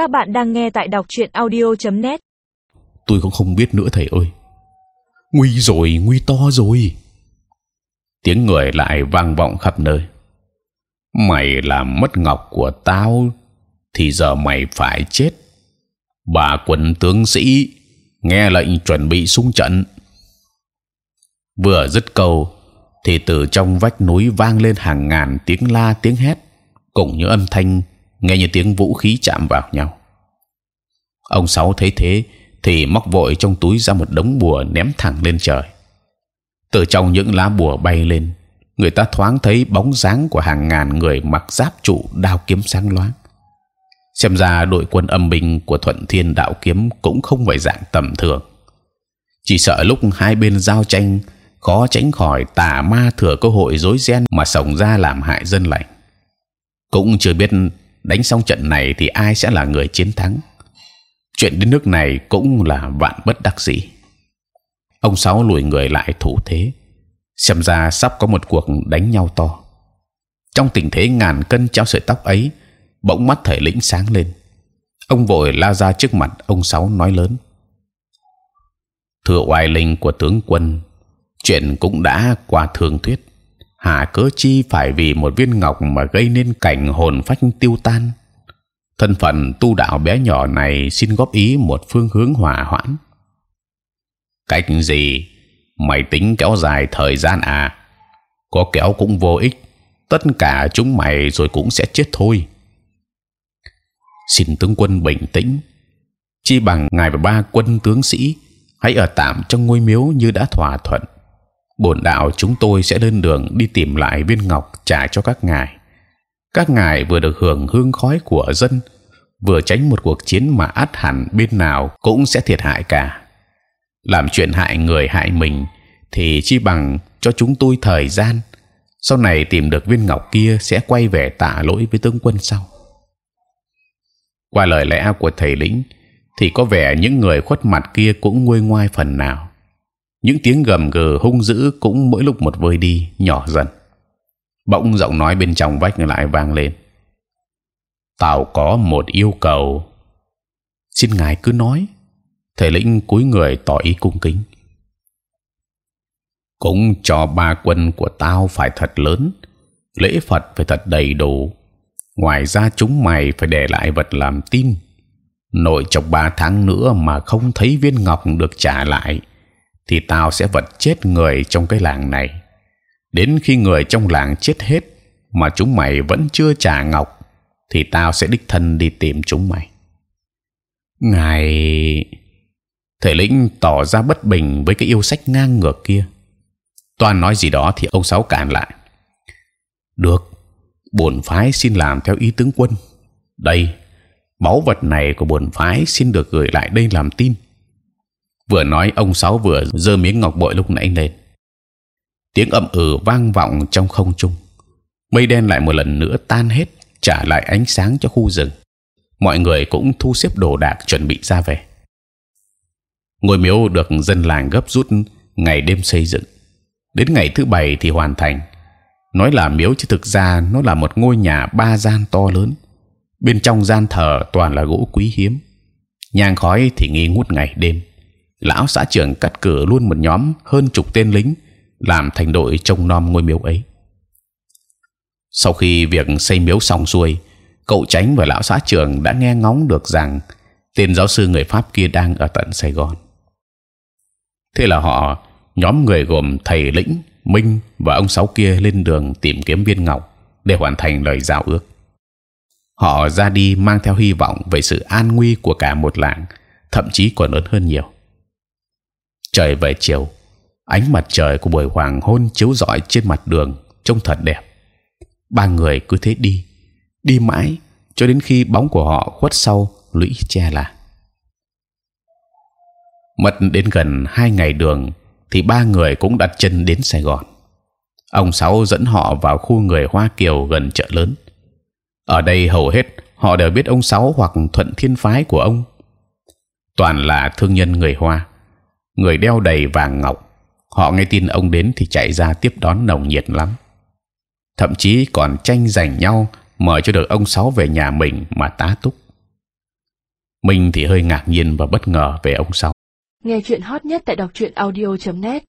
Các bạn đang nghe tại đọc truyện audio.net. Tôi cũng không biết nữa thầy ơi. Nguy rồi, nguy to rồi. Tiếng người lại vang vọng khắp nơi. Mày làm mất ngọc của tao, thì giờ mày phải chết. Bà quân tướng sĩ nghe lệnh chuẩn bị xung trận. Vừa dứt câu, thì từ trong vách núi vang lên hàng ngàn tiếng la tiếng hét, cùng những âm thanh nghe như tiếng vũ khí chạm vào nhau. Ông sáu thấy thế thì móc vội trong túi ra một đống bùa ném thẳng lên trời. Từ trong những lá bùa bay lên, người ta thoáng thấy bóng dáng của hàng ngàn người mặc giáp trụ đao kiếm sáng loáng. Xem ra đội quân âm binh của Thuận Thiên Đạo Kiếm cũng không phải dạng tầm thường. Chỉ sợ lúc hai bên giao tranh khó tránh khỏi tà ma thừa cơ hội rối ren mà sổng ra làm hại dân lành. Cũng chưa biết đánh xong trận này thì ai sẽ là người chiến thắng. Chuyện đến nước này cũng là vạn bất đắc dĩ. Ông sáu lùi người lại thủ thế, xem ra sắp có một cuộc đánh nhau to. Trong tình thế ngàn cân treo sợi tóc ấy, bỗng mắt thầy lĩnh sáng lên. Ông vội la ra trước mặt ông sáu nói lớn: thưa oai linh của tướng quân, chuyện cũng đã qua thường thuyết hà cớ chi phải vì một viên ngọc mà gây nên cảnh hồn phách tiêu tan? Thân phận tu đạo bé nhỏ này xin góp ý một phương hướng hòa hoãn. Cách gì? Mày tính kéo dài thời gian à? Có kéo cũng vô ích. Tất cả chúng mày rồi cũng sẽ chết thôi. Xin tướng quân bình tĩnh. Chi bằng ngài và ba quân tướng sĩ, hãy ở tạm trong ngôi miếu như đã thỏa thuận bổn đạo chúng tôi sẽ lên đường đi tìm lại viên ngọc trả cho các ngài. Các ngài vừa được hưởng hương khói của dân, vừa tránh một cuộc chiến mà át hẳn bên nào cũng sẽ thiệt hại cả. Làm chuyện hại người hại mình thì chi bằng cho chúng tôi thời gian. Sau này tìm được viên ngọc kia sẽ quay về tạ lỗi với tướng quân sau. Qua lời lẽ của thầy lĩnh thì có vẻ những người khuất mặt kia cũng nguôi ngoai phần nào những tiếng gầm gừ hung dữ cũng mỗi lúc một vơi đi, nhỏ dần. Bỗng giọng nói bên trong vách lại vang lên. Tao có một yêu cầu. Xin ngài cứ nói. Thầy lĩnh cúi người tỏ ý cung kính. Cũng cho ba quân của tao phải thật lớn. Lễ phật phải thật đầy đủ. Ngoài ra chúng mày phải để lại vật làm tin. Nội trong ba tháng nữa mà không thấy viên ngọc được trả lại thì tao sẽ vật chết người trong cái làng này. Đến khi người trong làng chết hết mà chúng mày vẫn chưa trả ngọc, thì tao sẽ đích thân đi tìm chúng mày. Ngài thể lĩnh tỏ ra bất bình với cái yêu sách ngang ngược kia. Toàn nói gì đó thì ông sáu cản lại. Được, bổn phái xin làm theo ý tướng quân. Đây, báu vật này của bổn phái xin được gửi lại đây làm tin vừa nói, ông sáu vừa giơ miếng ngọc bội lúc nãy lên. Tiếng ầm ừ vang vọng trong không trung. Mây đen lại một lần nữa tan hết, trả lại ánh sáng cho khu rừng. Mọi người cũng thu xếp đồ đạc chuẩn bị ra về. Ngôi miếu được dân làng gấp rút ngày đêm xây dựng. Đến ngày thứ bảy thì hoàn thành. Nói là miếu chứ thực ra nó là một ngôi nhà ba gian to lớn. Bên trong gian thờ toàn là gỗ quý hiếm. Nhang khói thì nghi ngút ngày đêm lão xã trưởng cắt cử luôn một nhóm hơn chục tên lính làm thành đội trông nom ngôi miếu ấy. Sau khi việc xây miếu xong xuôi, cậu tránh và lão xã trưởng đã nghe ngóng được rằng tên giáo sư người pháp kia đang ở tận Sài Gòn. Thế là họ nhóm người gồm thầy lĩnh, minh và ông sáu kia lên đường tìm kiếm viên ngọc để hoàn thành lời giao ước. Họ ra đi mang theo hy vọng về sự an nguy của cả một làng, thậm chí còn lớn hơn nhiều trời về chiều, ánh mặt trời của buổi hoàng hôn chiếu rọi trên mặt đường trông thật đẹp ba người cứ thế đi đi mãi cho đến khi bóng của họ khuất sau lũy tre là mất đến gần hai ngày đường thì ba người cũng đặt chân đến Sài Gòn. Ông sáu dẫn họ vào khu người Hoa Kiều gần chợ lớn. Ở đây hầu hết họ đều biết ông sáu hoặc thuận thiên phái của ông. Toàn là thương nhân người Hoa người đeo đầy vàng ngọc. Họ nghe tin ông đến thì chạy ra tiếp đón nồng nhiệt lắm. Thậm chí còn tranh giành nhau, mời cho được ông sáu về nhà mình mà tá túc. Mình thì hơi ngạc nhiên và bất ngờ về ông sáu. Nghe chuyện hot nhất tại đọc truyện audio.net